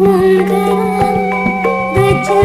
மங்கள் Gaja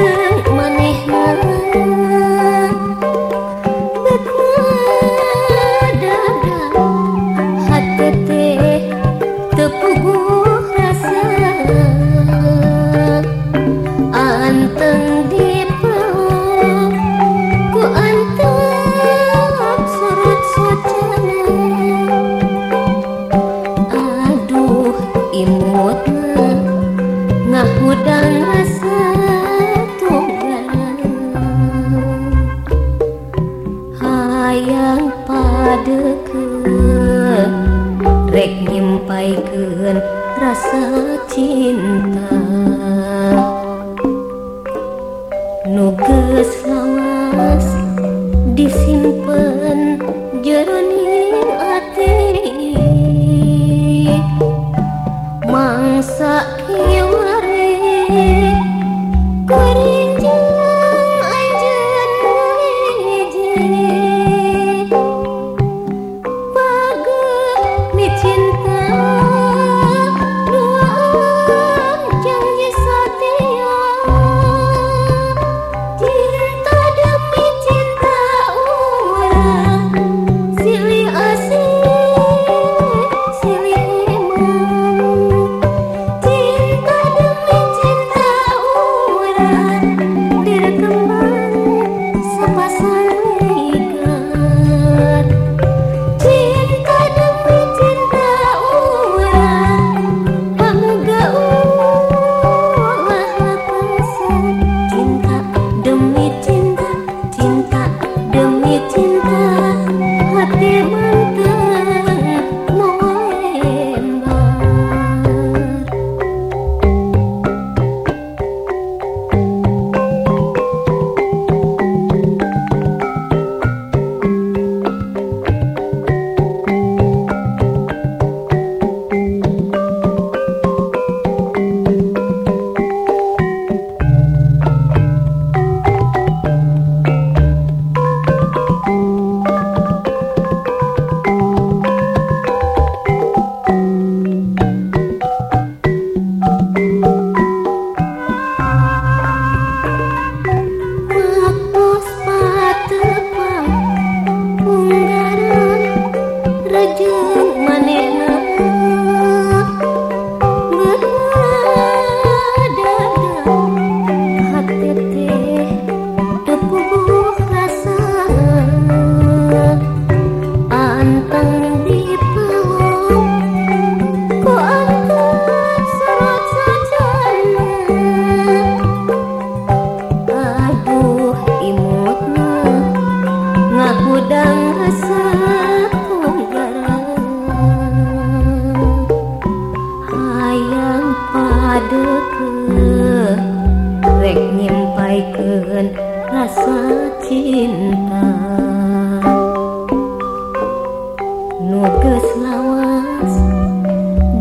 cinta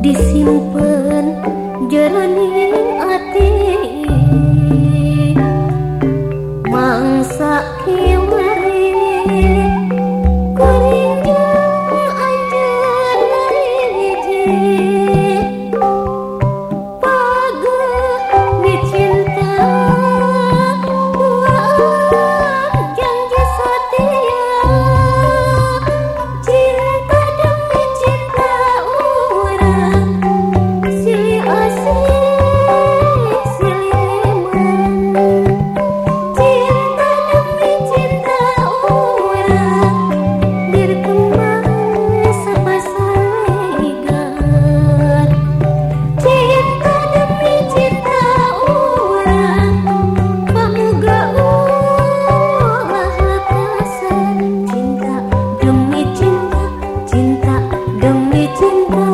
disimpen jalanin hati. Mangsa kiwa Oh.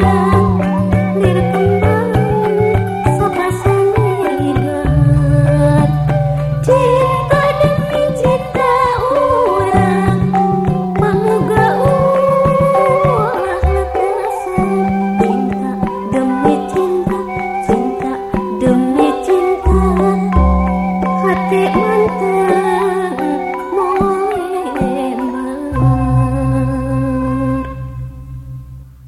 love.